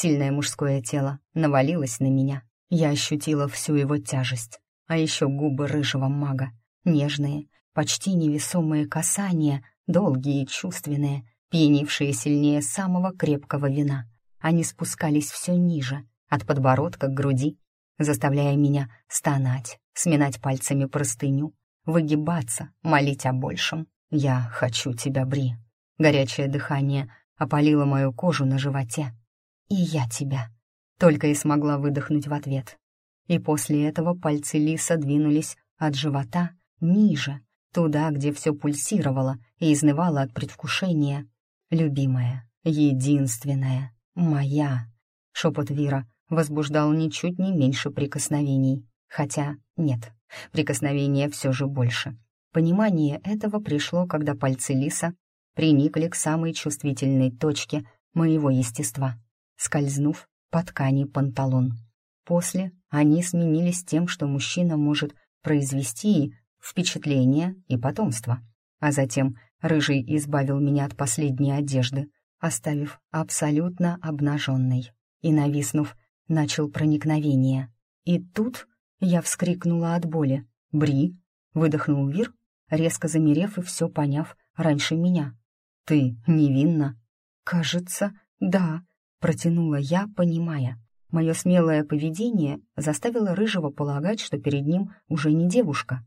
Сильное мужское тело навалилось на меня. Я ощутила всю его тяжесть. А еще губы рыжего мага. Нежные, почти невесомые касания, долгие и чувственные, пьянившие сильнее самого крепкого вина. Они спускались все ниже, от подбородка к груди, заставляя меня стонать, сминать пальцами простыню, выгибаться, молить о большем. «Я хочу тебя, Бри». Горячее дыхание опалило мою кожу на животе. «И я тебя», — только и смогла выдохнуть в ответ. И после этого пальцы Лиса двинулись от живота ниже, туда, где все пульсировало и изнывало от предвкушения. «Любимая, единственная, моя», — шепот Вира возбуждал ничуть не меньше прикосновений. Хотя нет, прикосновения все же больше. Понимание этого пришло, когда пальцы Лиса приникли к самой чувствительной точке моего естества, скользнув по ткани панталон. После они сменились тем, что мужчина может произвести впечатление и потомство. А затем Рыжий избавил меня от последней одежды, оставив абсолютно обнаженной. И, нависнув, начал проникновение. И тут я вскрикнула от боли. «Бри!» — выдохнул Вир, резко замерев и все поняв раньше меня. «Ты невинна?» «Кажется, да», — протянула я, понимая. Мое смелое поведение заставило Рыжего полагать, что перед ним уже не девушка.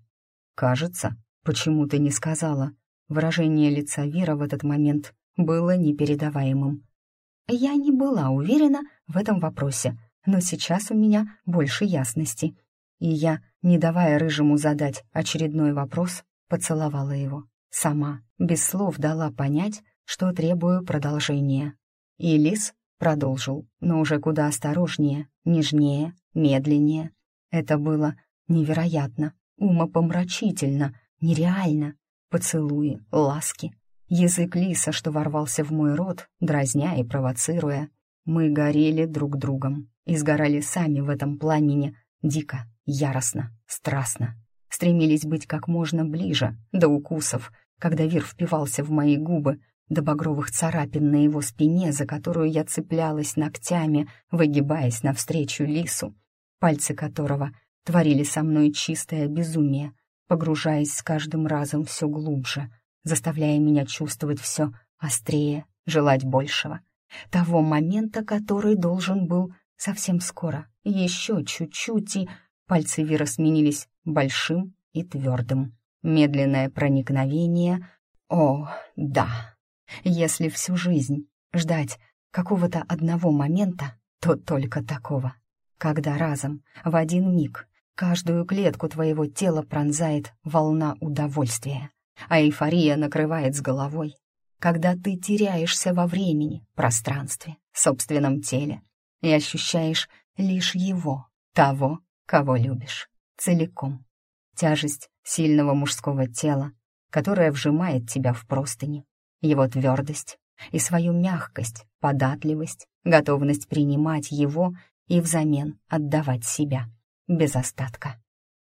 «Кажется, почему ты не сказала?» Выражение лица Вира в этот момент было непередаваемым. Я не была уверена в этом вопросе, но сейчас у меня больше ясности. И я, не давая Рыжему задать очередной вопрос, поцеловала его. Сама, без слов дала понять, что требую продолжения. И Лис продолжил, но уже куда осторожнее, нежнее, медленнее. Это было невероятно, умопомрачительно, нереально. Поцелуи, ласки, язык лиса, что ворвался в мой рот, дразня и провоцируя. Мы горели друг другом и сгорали сами в этом пламени, дико, яростно, страстно. Стремились быть как можно ближе, до укусов, когда Вир впивался в мои губы, до багровых царапин на его спине, за которую я цеплялась ногтями, выгибаясь навстречу лису, пальцы которого творили со мной чистое безумие, погружаясь с каждым разом все глубже, заставляя меня чувствовать все острее, желать большего. Того момента, который должен был совсем скоро, еще чуть-чуть, и пальцы Вира сменились большим и твердым. Медленное проникновение. О, да! Если всю жизнь ждать какого-то одного момента, то только такого. Когда разом, в один миг, каждую клетку твоего тела пронзает волна удовольствия, а эйфория накрывает с головой. Когда ты теряешься во времени, пространстве, собственном теле и ощущаешь лишь его, того, кого любишь, целиком. Тяжесть сильного мужского тела, которое вжимает тебя в простыни, его твердость и свою мягкость, податливость, готовность принимать его и взамен отдавать себя, без остатка.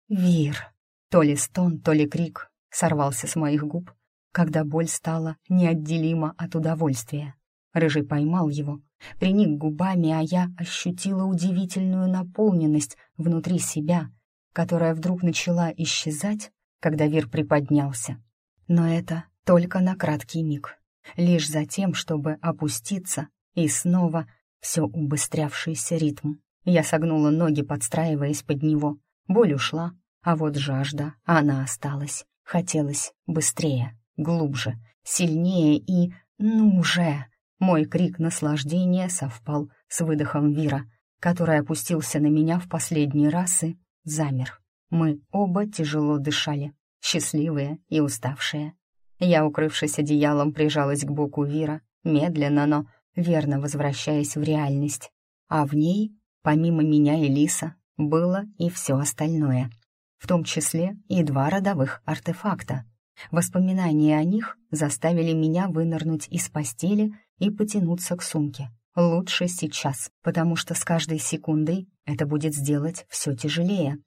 Вир, то ли стон, то ли крик, сорвался с моих губ, когда боль стала неотделима от удовольствия. Рыжий поймал его, приник губами, а я ощутила удивительную наполненность внутри себя, которая вдруг начала исчезать, когда Вир приподнялся. Но это только на краткий миг, лишь за тем, чтобы опуститься и снова все убыстрявшийся ритм. Я согнула ноги, подстраиваясь под него. Боль ушла, а вот жажда, она осталась. Хотелось быстрее, глубже, сильнее и... Ну уже! Мой крик наслаждения совпал с выдохом Вира, который опустился на меня в последний раз и замер. Мы оба тяжело дышали, счастливые и уставшие. Я, укрывшись одеялом, прижалась к боку Вира, медленно, но верно возвращаясь в реальность. А в ней, помимо меня и Лиса, было и все остальное, в том числе и два родовых артефакта. Воспоминания о них заставили меня вынырнуть из постели и потянуться к сумке. Лучше сейчас, потому что с каждой секундой это будет сделать все тяжелее.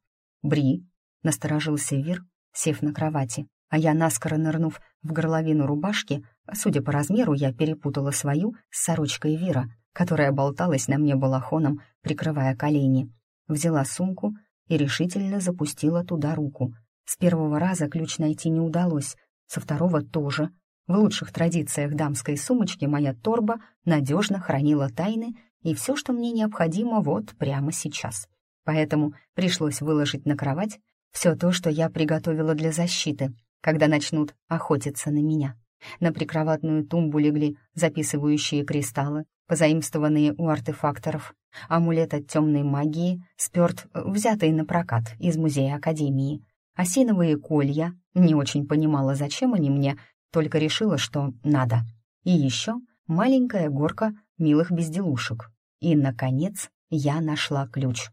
«Бри», — насторожился Вир, сев на кровати, а я, наскоро нырнув в горловину рубашки, судя по размеру, я перепутала свою с сорочкой Вира, которая болталась на мне балахоном, прикрывая колени. Взяла сумку и решительно запустила туда руку. С первого раза ключ найти не удалось, со второго тоже. В лучших традициях дамской сумочки моя торба надежно хранила тайны и все, что мне необходимо вот прямо сейчас. Поэтому пришлось выложить на кровать все то, что я приготовила для защиты, когда начнут охотиться на меня. На прикроватную тумбу легли записывающие кристаллы, позаимствованные у артефакторов, амулет от темной магии, сперт, взятый на прокат из музея Академии, осиновые колья, не очень понимала, зачем они мне, только решила, что надо. И еще маленькая горка милых безделушек. И, наконец, я нашла ключ.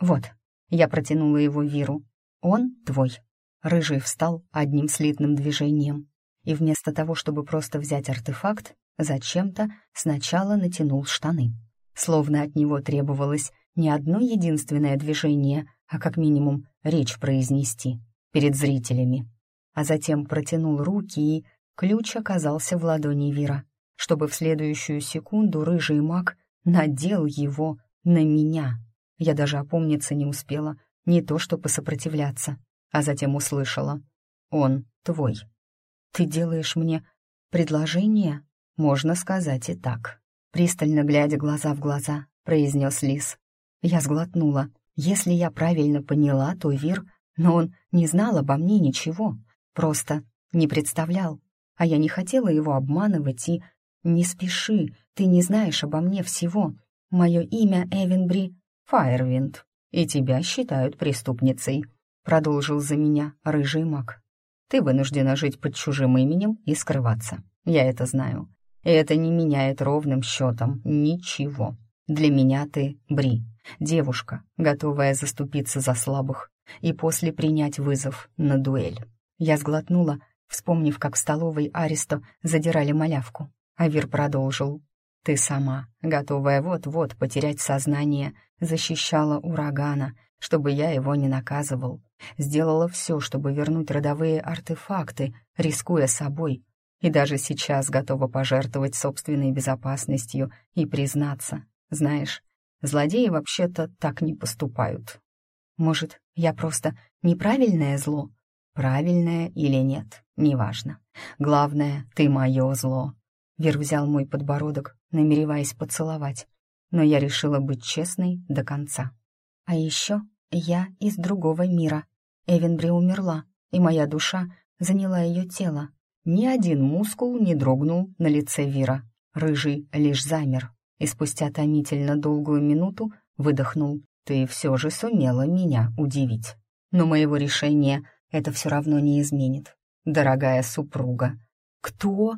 Вот, я протянула его Виру. Он твой. Рыжий встал одним слитным движением. И вместо того, чтобы просто взять артефакт, зачем-то сначала натянул штаны. Словно от него требовалось не одно единственное движение, а как минимум речь произнести перед зрителями. А затем протянул руки, и ключ оказался в ладони Вира, чтобы в следующую секунду рыжий маг надел его на меня. Я даже опомниться не успела, не то что посопротивляться, а затем услышала. «Он твой. Ты делаешь мне предложение?» «Можно сказать и так», — пристально глядя глаза в глаза, произнес Лис. Я сглотнула. Если я правильно поняла, то Вир, но он не знал обо мне ничего, просто не представлял. А я не хотела его обманывать и... «Не спеши, ты не знаешь обо мне всего. Мое имя Эвенбри Фаервинд, и тебя считают преступницей», — продолжил за меня рыжий маг. «Ты вынуждена жить под чужим именем и скрываться. Я это знаю. И это не меняет ровным счетом ничего. Для меня ты Бри, девушка, готовая заступиться за слабых и после принять вызов на дуэль. Я сглотнула, вспомнив, как в столовой Аристо задирали малявку. Авир продолжил. «Ты сама, готовая вот-вот потерять сознание, защищала урагана, чтобы я его не наказывал. Сделала все, чтобы вернуть родовые артефакты, рискуя собой, и даже сейчас готова пожертвовать собственной безопасностью и признаться. Знаешь, злодеи вообще-то так не поступают. Может, я просто неправильное зло? Правильное или нет, неважно. Главное, ты мое зло. Вер взял мой подбородок, намереваясь поцеловать, но я решила быть честной до конца. А еще я из другого мира. Эвенбри умерла, и моя душа заняла ее тело, ни один мускул не дрогнул на лице Вира. Рыжий лишь замер и спустя томительно долгую минуту выдохнул. «Ты все же сумела меня удивить. Но моего решения это все равно не изменит. Дорогая супруга». «Кто?»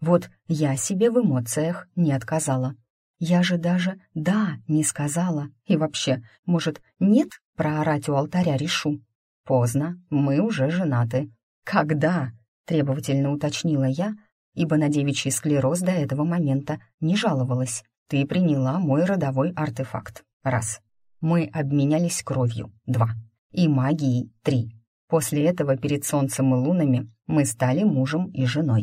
Вот я себе в эмоциях не отказала. Я же даже «да» не сказала. И вообще, может, «нет» проорать у алтаря решу. Поздно, мы уже женаты. Когда? — требовательно уточнила я, ибо на девичий склероз до этого момента не жаловалась. «Ты приняла мой родовой артефакт. Раз. Мы обменялись кровью. Два. И магией. Три. После этого перед солнцем и лунами мы стали мужем и женой».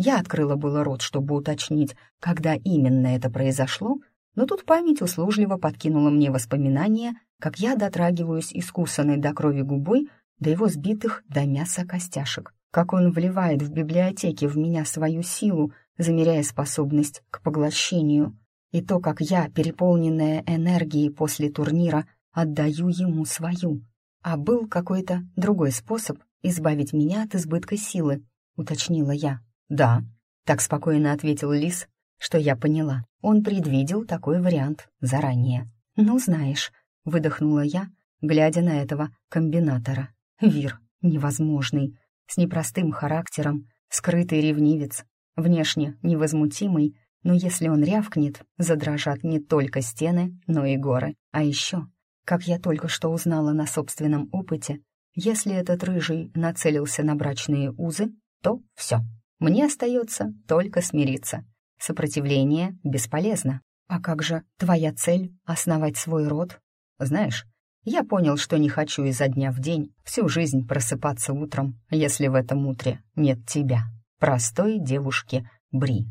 Я открыла было рот, чтобы уточнить, когда именно это произошло, но тут память услужливо подкинула мне воспоминания, как я дотрагиваюсь искусанной до крови губой до его сбитых до мяса костяшек как он вливает в библиотеке в меня свою силу, замеряя способность к поглощению, и то, как я, переполненная энергией после турнира, отдаю ему свою. А был какой-то другой способ избавить меня от избытка силы, уточнила я. Да, так спокойно ответил Лис, что я поняла. Он предвидел такой вариант заранее. Ну, знаешь, выдохнула я, глядя на этого комбинатора. Вир невозможный с непростым характером, скрытый ревнивец, внешне невозмутимый, но если он рявкнет, задрожат не только стены, но и горы. А еще, как я только что узнала на собственном опыте, если этот рыжий нацелился на брачные узы, то все. Мне остается только смириться. Сопротивление бесполезно. А как же твоя цель — основать свой род? Знаешь, я понял, что не хочу изо дня в день всю жизнь просыпаться утром, если в этом утре нет тебя, простой девушки Бри.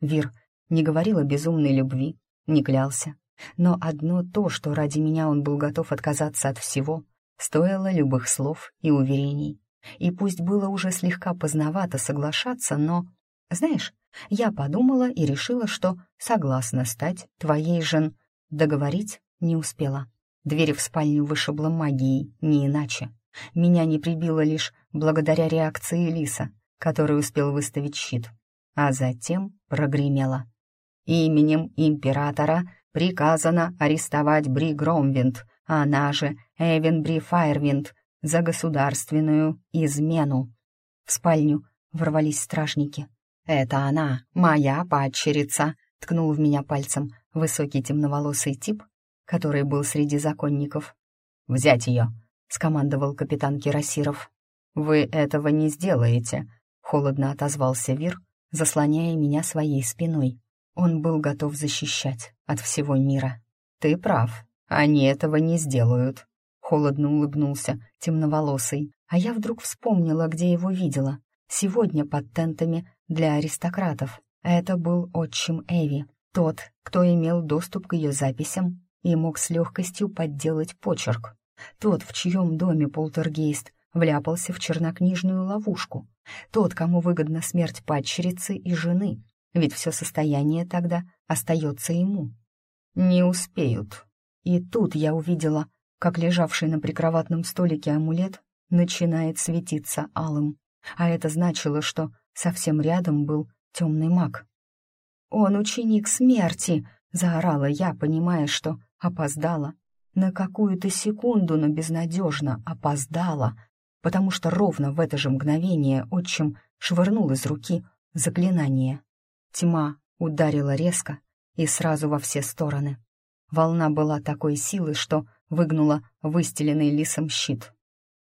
Вир не говорил о безумной любви, не клялся. Но одно то, что ради меня он был готов отказаться от всего, стоило любых слов и уверений. И пусть было уже слегка поздновато соглашаться, но... Знаешь, я подумала и решила, что согласна стать твоей жен. Договорить не успела. Дверь в спальню вышибла магией, не иначе. Меня не прибило лишь благодаря реакции Лиса, который успел выставить щит. А затем прогремело. Именем императора приказано арестовать Бри Громвинд, она же Эвен Бри Файрвинд, за государственную измену. В спальню ворвались стражники. «Это она, моя падчерица», — ткнул в меня пальцем высокий темноволосый тип, который был среди законников. «Взять ее», — скомандовал капитан Кирасиров. «Вы этого не сделаете», — холодно отозвался Вир, заслоняя меня своей спиной. Он был готов защищать от всего мира. «Ты прав, они этого не сделают», — холодно улыбнулся темноволосый, а я вдруг вспомнила, где его видела. Сегодня под тентами для аристократов. Это был отчим Эви, тот, кто имел доступ к ее записям и мог с легкостью подделать почерк. Тот, в чьем доме полтергейст вляпался в чернокнижную ловушку. Тот, кому выгодна смерть падчерицы и жены, ведь все состояние тогда остается ему. Не успеют. И тут я увидела, как лежавший на прикроватном столике амулет начинает светиться алым. А это значило, что совсем рядом был темный маг. «Он ученик смерти!» — заорала я, понимая, что опоздала. На какую-то секунду, но безнадежно опоздала, потому что ровно в это же мгновение отчим швырнул из руки заклинание. Тьма ударила резко и сразу во все стороны. Волна была такой силы, что выгнула выстеленный лисом щит.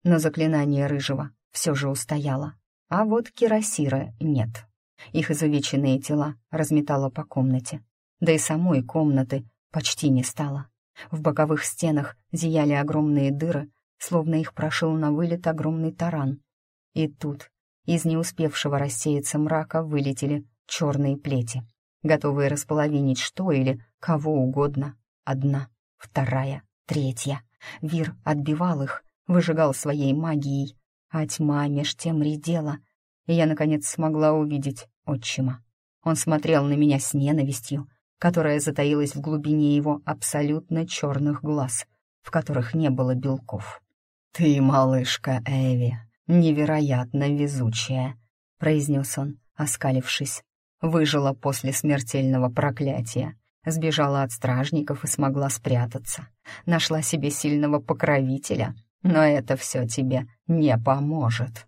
Но заклинание рыжего все же устояло. А вот кирасира нет. Их изувеченные тела разметало по комнате. Да и самой комнаты почти не стало. В боковых стенах зияли огромные дыры, словно их прошил на вылет огромный таран. И тут из не успевшего рассеяться мрака вылетели черные плети, готовые располовинить что или кого угодно. Одна, вторая, третья. Вир отбивал их, выжигал своей магией, а тьма меж тем редела, и я, наконец, смогла увидеть отчима. Он смотрел на меня с ненавистью, которая затаилась в глубине его абсолютно черных глаз, в которых не было белков. «Ты, малышка Эви, невероятно везучая», — произнес он, оскалившись. Выжила после смертельного проклятия, сбежала от стражников и смогла спрятаться. Нашла себе сильного покровителя, но это все тебе не поможет.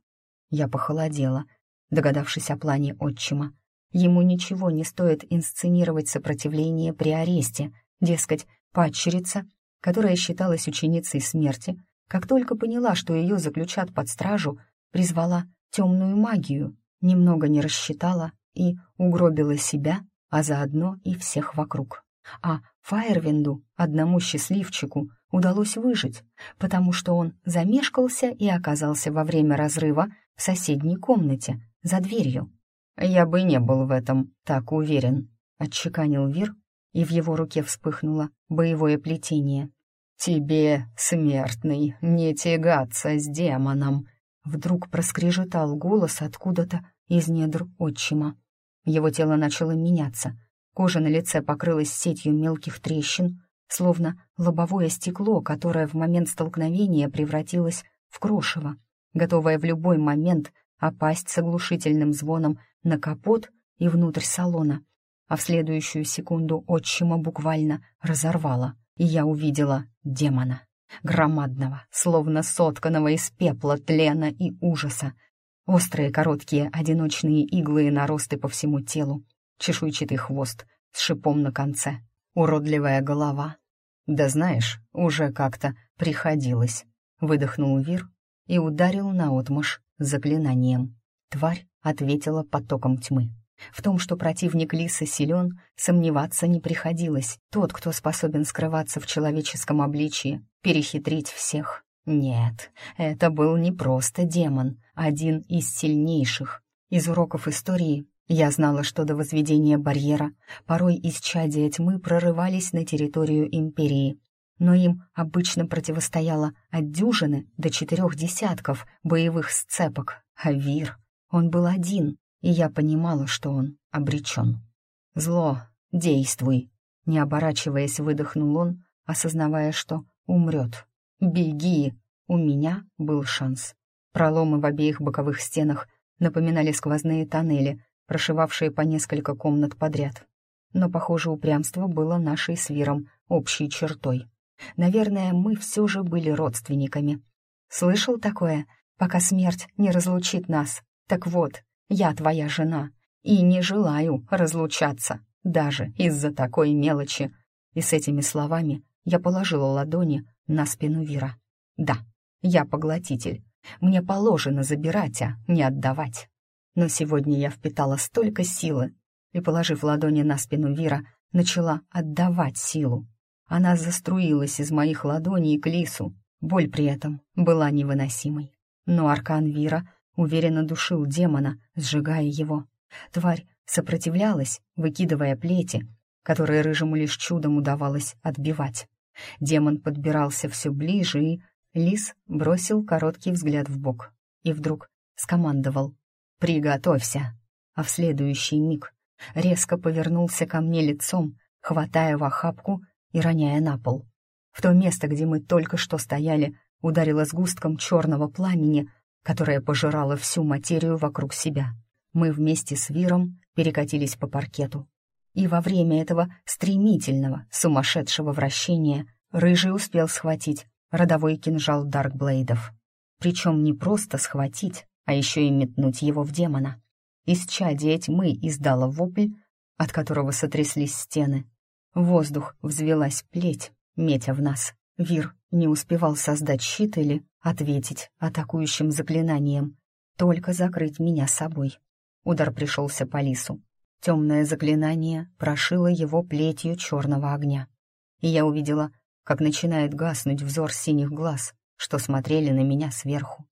Я похолодела, догадавшись о плане отчима. Ему ничего не стоит инсценировать сопротивление при аресте, дескать, падчерица, которая считалась ученицей смерти, как только поняла, что ее заключат под стражу, призвала темную магию, немного не рассчитала и угробила себя, а заодно и всех вокруг. А Фаервинду, одному счастливчику, удалось выжить, потому что он замешкался и оказался во время разрыва в соседней комнате, за дверью. «Я бы не был в этом так уверен», — отчеканил Вир, и в его руке вспыхнуло боевое плетение. «Тебе, смертный, не тягаться с демоном!» Вдруг проскрежетал голос откуда-то из недр отчима. Его тело начало меняться. Кожа на лице покрылась сетью мелких трещин, словно лобовое стекло, которое в момент столкновения превратилось в крошево, готовое в любой момент опасть с оглушительным звоном на капот и внутрь салона. А в следующую секунду отчима буквально разорвало, и я увидела демона. Громадного, словно сотканного из пепла, тлена и ужаса, Острые, короткие, одиночные иглы и наросты по всему телу, чешуйчатый хвост с шипом на конце, уродливая голова. Да знаешь, уже как-то приходилось. Выдохнул Вир и ударил наотмашь заклинанием. Тварь ответила потоком тьмы. В том, что противник Лиса силен, сомневаться не приходилось. Тот, кто способен скрываться в человеческом обличии, перехитрить всех. Нет, это был не просто демон, один из сильнейших. Из уроков истории Я знала, что до возведения барьера порой из чадия тьмы прорывались на территорию Империи, но им обычно противостояло от дюжины до четырех десятков боевых сцепок, а Вир, он был один, и я понимала, что он обречен. «Зло, действуй!» Не оборачиваясь, выдохнул он, осознавая, что умрет. «Беги!» У меня был шанс. Проломы в обеих боковых стенах напоминали сквозные тоннели, прошивавшие по несколько комнат подряд. Но, похоже, упрямство было нашей с Виром общей чертой. Наверное, мы все же были родственниками. Слышал такое? Пока смерть не разлучит нас. Так вот, я твоя жена, и не желаю разлучаться, даже из-за такой мелочи. И с этими словами я положила ладони на спину Вира. Да, я поглотитель. Мне положено забирать, а не отдавать. Но сегодня я впитала столько силы и, положив ладони на спину Вира, начала отдавать силу. Она заструилась из моих ладоней к лису. Боль при этом была невыносимой. Но аркан Вира уверенно душил демона, сжигая его. Тварь сопротивлялась, выкидывая плети, которые рыжему лишь чудом удавалось отбивать. Демон подбирался все ближе, и лис бросил короткий взгляд в бок и вдруг скомандовал «Приготовься!» А в следующий миг резко повернулся ко мне лицом, хватая в охапку и роняя на пол. В то место, где мы только что стояли, ударило сгустком черного пламени, которое пожирало всю материю вокруг себя. Мы вместе с Виром перекатились по паркету. И во время этого стремительного, сумасшедшего вращения Рыжий успел схватить родовой кинжал Даркблейдов. Причем не просто схватить, а еще и метнуть его в демона. Из чади тьмы издала вопль, от которого сотряслись стены, в воздух взвелась плеть, метя в нас. Вир не успевал создать щит или ответить атакующим заклинанием, только закрыть меня собой. Удар пришелся по лису. Темное заклинание прошило его плетью черного огня. И я увидела, как начинает гаснуть взор синих глаз, что смотрели на меня сверху.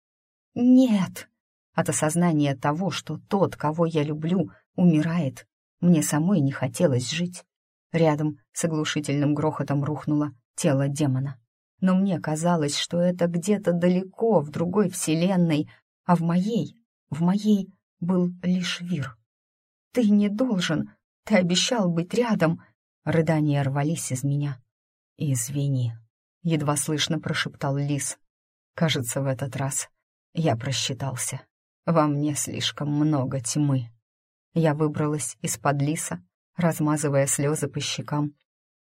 «Нет!» От осознания того, что тот, кого я люблю, умирает, мне самой не хотелось жить. Рядом с оглушительным грохотом рухнуло тело демона. Но мне казалось, что это где-то далеко, в другой вселенной, а в моей, в моей был лишь Вир. «Ты не должен! Ты обещал быть рядом!» Рыдания рвались из меня. «Извини», — едва слышно прошептал Лис. «Кажется, в этот раз я просчитался. Во мне слишком много тьмы». Я выбралась из-под Лиса размазывая слезы по щекам.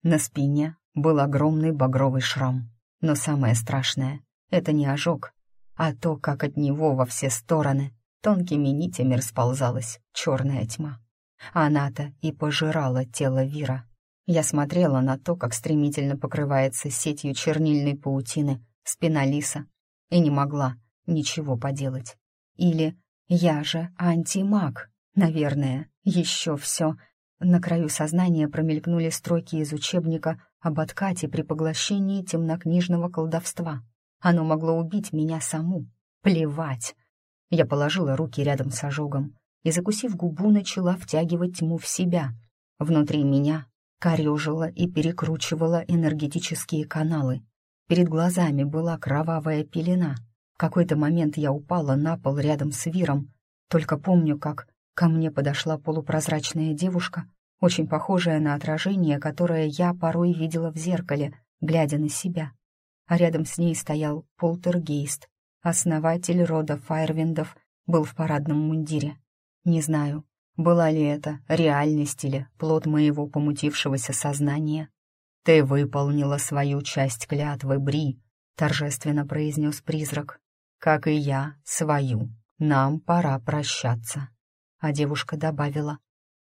На спине был огромный багровый шрам. Но самое страшное — это не ожог, а то, как от него во все стороны тонкими нитями расползалась черная тьма. Она-то и пожирала тело Вира. Я смотрела на то, как стремительно покрывается сетью чернильной паутины спина лиса, и не могла ничего поделать. Или я же антимаг, наверное, еще все на краю сознания промелькнули строки из учебника об откате при поглощении темнокнижного колдовства. Оно могло убить меня саму. Плевать. Я положила руки рядом с ожогом и, закусив губу, начала втягивать тьму в себя. Внутри меня корежила и перекручивала энергетические каналы. Перед глазами была кровавая пелена. В какой-то момент я упала на пол рядом с Виром. Только помню, как Ко мне подошла полупрозрачная девушка, очень похожая на отражение, которое я порой видела в зеркале, глядя на себя. А рядом с ней стоял полтергейст. Основатель рода Файрвиндов был в парадном мундире. Не знаю, была ли это реальность или плод моего помутившегося сознания. «Ты выполнила свою часть клятвы, Бри», — торжественно произнес призрак. «Как и я, свою. Нам пора прощаться» а девушка добавила.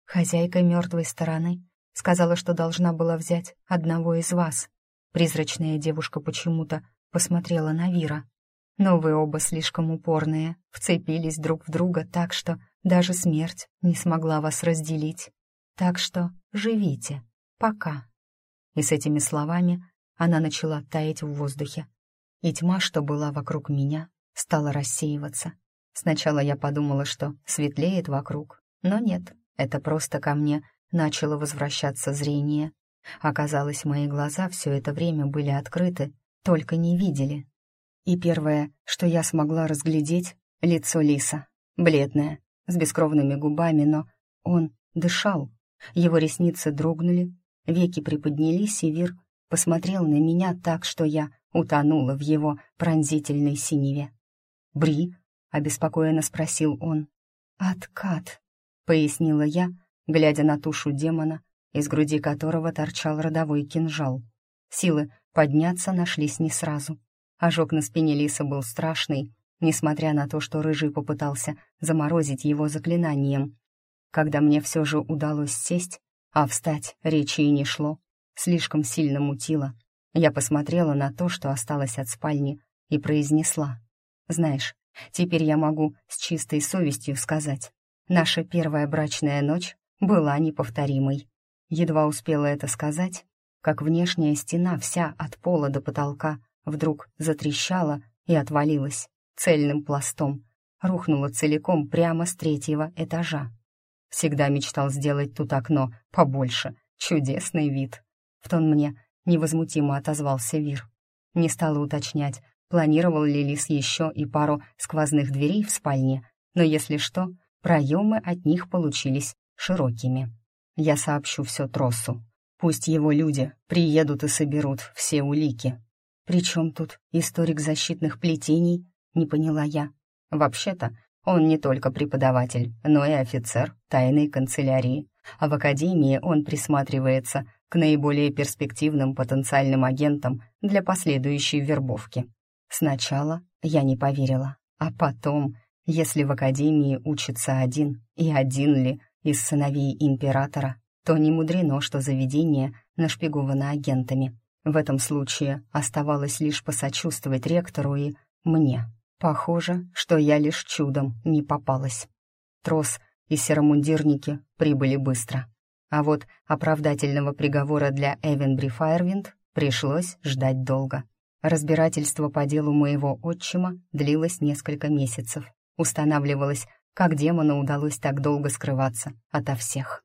«Хозяйка мертвой стороны сказала, что должна была взять одного из вас». Призрачная девушка почему-то посмотрела на Вира. «Но вы оба слишком упорные, вцепились друг в друга так, что даже смерть не смогла вас разделить. Так что живите, пока». И с этими словами она начала таять в воздухе. И тьма, что была вокруг меня, стала рассеиваться. Сначала я подумала, что светлеет вокруг, но нет, это просто ко мне начало возвращаться зрение. Оказалось, мои глаза все это время были открыты, только не видели. И первое, что я смогла разглядеть — лицо лиса, бледное, с бескровными губами, но он дышал. Его ресницы дрогнули, веки приподнялись, и Вир посмотрел на меня так, что я утонула в его пронзительной синеве. «Бри?» — обеспокоенно спросил он. «Откат», — пояснила я, глядя на тушу демона, из груди которого торчал родовой кинжал. Силы подняться нашлись не сразу. Ожог на спине лиса был страшный, несмотря на то, что Рыжий попытался заморозить его заклинанием. Когда мне все же удалось сесть, а встать речи и не шло, слишком сильно мутило, я посмотрела на то, что осталось от спальни, и произнесла. «Знаешь, теперь я могу с чистой совестью сказать, наша первая брачная ночь была неповторимой». Едва успела это сказать, как внешняя стена вся от пола до потолка вдруг затрещала и отвалилась цельным пластом, рухнула целиком прямо с третьего этажа. Всегда мечтал сделать тут окно побольше, чудесный вид. В тон мне невозмутимо отозвался Вир. Не стала уточнять, планировал ли Лис еще и пару сквозных дверей в спальне, но если что, проемы от них получились широкими. Я сообщу все Тросу. Пусть его люди приедут и соберут все улики. Причем тут историк защитных плетений, не поняла я. Вообще-то, он не только преподаватель, но и офицер тайной канцелярии, а в академии он присматривается к наиболее перспективным потенциальным агентам для последующей вербовки. Сначала я не поверила, а потом, если в академии учится один, и один ли из сыновей императора, то не мудрено, что заведение нашпиговано агентами. В этом случае оставалось лишь посочувствовать ректору и мне. Похоже, что я лишь чудом не попалась. Трос и серомундирники прибыли быстро. А вот оправдательного приговора для Эвенбри Файрвинд пришлось ждать долго. Разбирательство по делу моего отчима длилось несколько месяцев. Устанавливалось, как демону удалось так долго скрываться ото всех.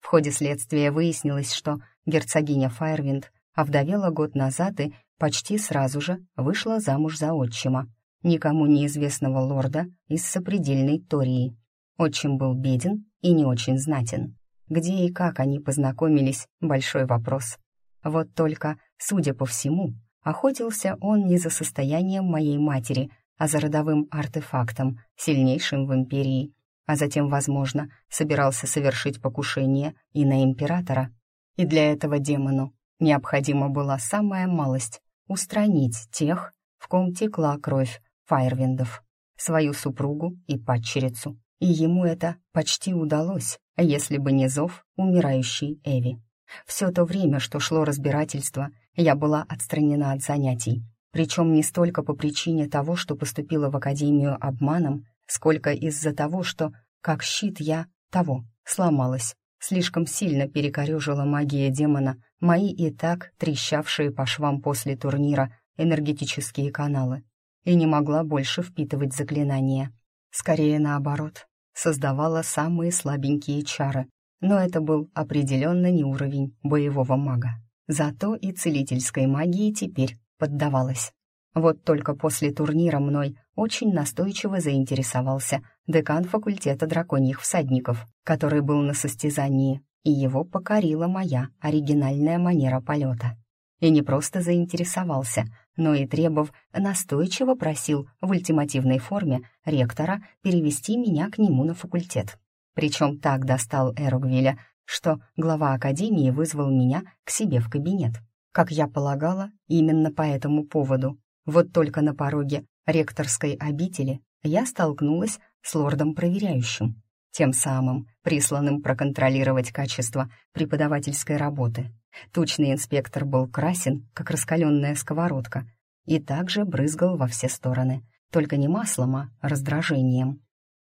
В ходе следствия выяснилось, что герцогиня Файрвинд овдовела год назад и почти сразу же вышла замуж за отчима, никому неизвестного лорда из сопредельной Тории. Отчим был беден и не очень знатен. Где и как они познакомились — большой вопрос. Вот только, судя по всему, охотился он не за состоянием моей матери, а за родовым артефактом, сильнейшим в империи, а затем, возможно, собирался совершить покушение и на императора. И для этого демону необходима была самая малость — устранить тех, в ком текла кровь Файрвиндов, свою супругу и падчерицу. И ему это почти удалось, если бы не зов умирающей Эви. Все то время, что шло разбирательство, я была отстранена от занятий. Причем не столько по причине того, что поступила в академию обманом, сколько из-за того, что, как щит я, того, сломалась. Слишком сильно перекорежила магия демона мои и так трещавшие по швам после турнира энергетические каналы и не могла больше впитывать заклинания. Скорее наоборот, создавала самые слабенькие чары, но это был определенно не уровень боевого мага. Зато и целительской магии теперь поддавалась. Вот только после турнира мной очень настойчиво заинтересовался декан факультета драконьих всадников, который был на состязании, и его покорила моя оригинальная манера полета. И не просто заинтересовался, но и требов настойчиво просил в ультимативной форме ректора перевести меня к нему на факультет. Причем так достал Эругвиля, что глава академии вызвал меня к себе в кабинет. Как я полагала, именно по этому поводу. Вот только на пороге ректорской обители я столкнулась с лордом-проверяющим, тем самым присланным проконтролировать качество преподавательской работы. Тучный инспектор был красен, как раскаленная сковородка, и также брызгал во все стороны, только не маслом, а раздражением.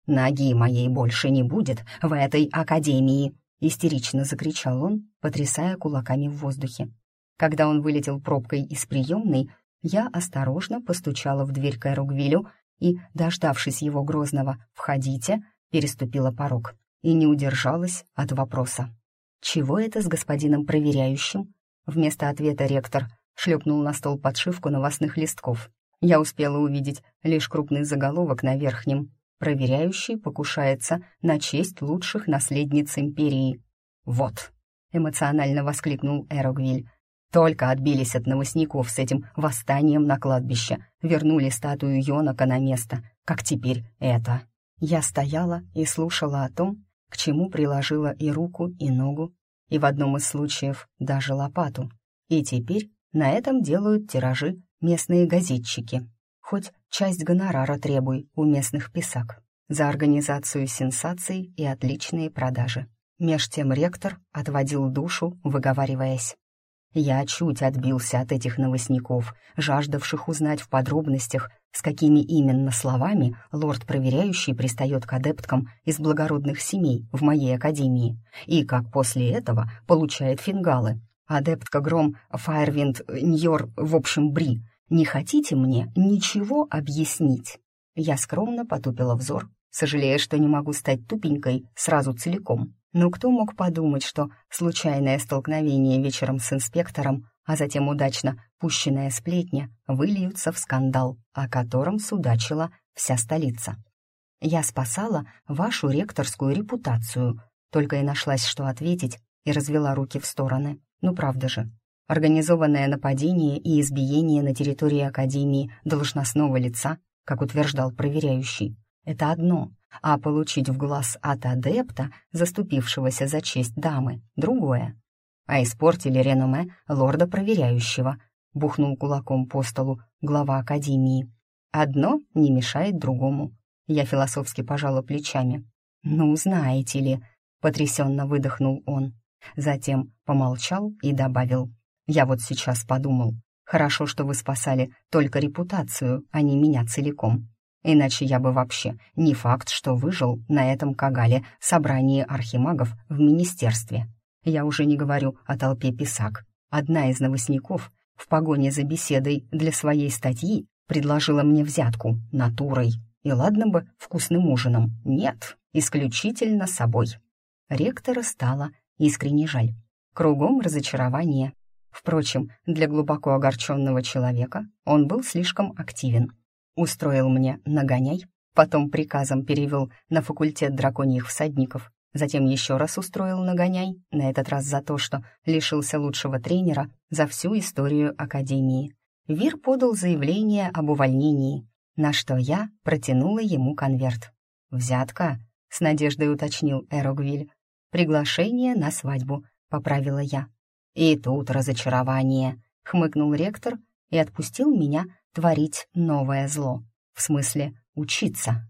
«Ноги моей больше не будет в этой академии!» — истерично закричал он, потрясая кулаками в воздухе. Когда он вылетел пробкой из приемной, я осторожно постучала в дверь Кэру Гвилю и, дождавшись его грозного «Входите», переступила порог. и не удержалась от вопроса. «Чего это с господином проверяющим?» Вместо ответа ректор шлепнул на стол подшивку новостных листков. Я успела увидеть лишь крупный заголовок на верхнем. «Проверяющий покушается на честь лучших наследниц империи». «Вот!» — эмоционально воскликнул Эрогвиль. «Только отбились от новостников с этим восстанием на кладбище, вернули статую Йонака на место, как теперь это». Я стояла и слушала о том, к чему приложила и руку, и ногу, и в одном из случаев даже лопату. И теперь на этом делают тиражи местные газетчики. Хоть часть гонорара требуй у местных писак за организацию сенсаций и отличные продажи. Меж тем ректор отводил душу, выговариваясь. Я чуть отбился от этих новостников, жаждавших узнать в подробностях, с какими именно словами лорд-проверяющий пристает к адепткам из благородных семей в моей академии, и как после этого получает фингалы. Адептка Гром, Фаервинд, Ньор, в общем, Бри, не хотите мне ничего объяснить?» Я скромно потупила взор, сожалея, что не могу стать тупенькой сразу целиком. Но кто мог подумать, что случайное столкновение вечером с инспектором, а затем удачно пущенная сплетня, выльются в скандал, о котором судачила вся столица. Я спасала вашу ректорскую репутацию, только и нашлась, что ответить, и развела руки в стороны. Ну правда же, организованное нападение и избиение на территории Академии должностного лица, как утверждал проверяющий, это одно, а получить в глаз от адепта, заступившегося за честь дамы, другое. А испортили реноме лорда проверяющего, бухнул кулаком по столу глава Академии. Одно не мешает другому. Я философски пожала плечами. «Ну, знаете ли», — потрясенно выдохнул он. Затем помолчал и добавил. «Я вот сейчас подумал, хорошо, что вы спасали только репутацию, а не меня целиком. Иначе я бы вообще не факт, что выжил на этом Кагале собрании архимагов в министерстве. Я уже не говорю о толпе писак. Одна из новостников в погоне за беседой для своей статьи предложила мне взятку натурой. И ладно бы вкусным ужином. Нет, исключительно собой. Ректора стало искренне жаль. Кругом разочарование. Впрочем, для глубоко огорченного человека он был слишком активен. Устроил мне нагоняй, потом приказом перевел на факультет драконьих всадников, затем еще раз устроил нагоняй, на этот раз за то, что лишился лучшего тренера за всю историю Академии. Вир подал заявление об увольнении, на что я протянула ему конверт. «Взятка?» — с надеждой уточнил Эрогвиль. «Приглашение на свадьбу», — поправила я. «И тут разочарование», — хмыкнул ректор и отпустил меня творить новое зло. В смысле, учиться.